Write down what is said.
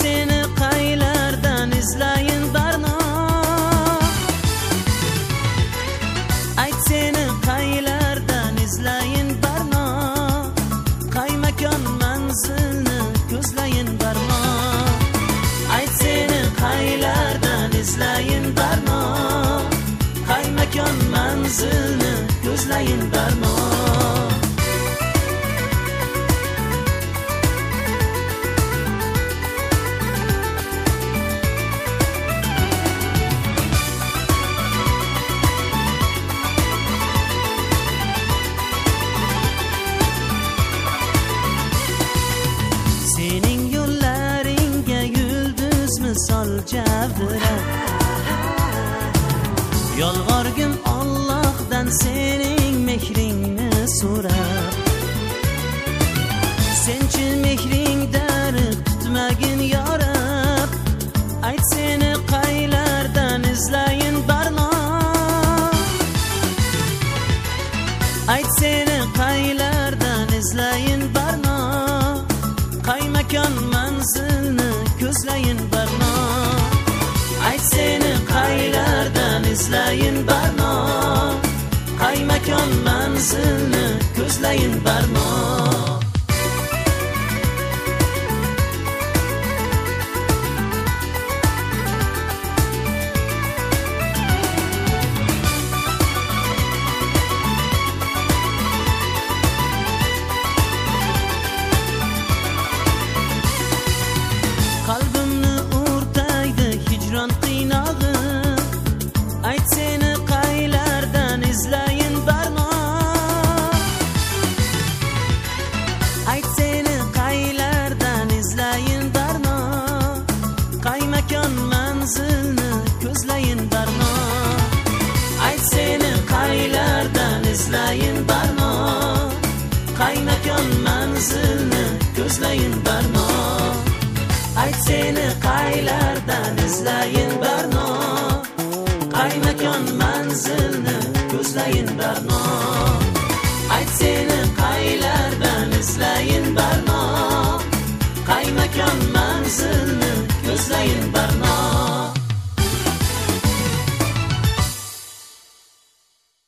seni qaylardan izlayin barno ayt seni qaylardan izlayin barno qay makon manzilni ko'zlayin barno ayt seni qaylardan izlayin barno qay makon manzilni ko'zlayin barno sening yo'llaringga yulduz misol javdirab? Yolvorgin Allohdan sening mehringni so'rab. Senchi mehring qay makon manzilni ko'zlayin barno. Ayt seni qaylardan izlayin barno. Qay makon manzilni ko'zlayin barno. Qay manzilni ko'zlayin barno. Ayt seni qaylardan izlayin barno. Qaynagan manzilni ko'zlayin barno. Ayt seni qaylardan izlayin barno. Qaynagan manzilni ko'zlayin barno. Ayt seni qaylardan izlayin barno. Qaynagan manzilni ko'zlayin barno.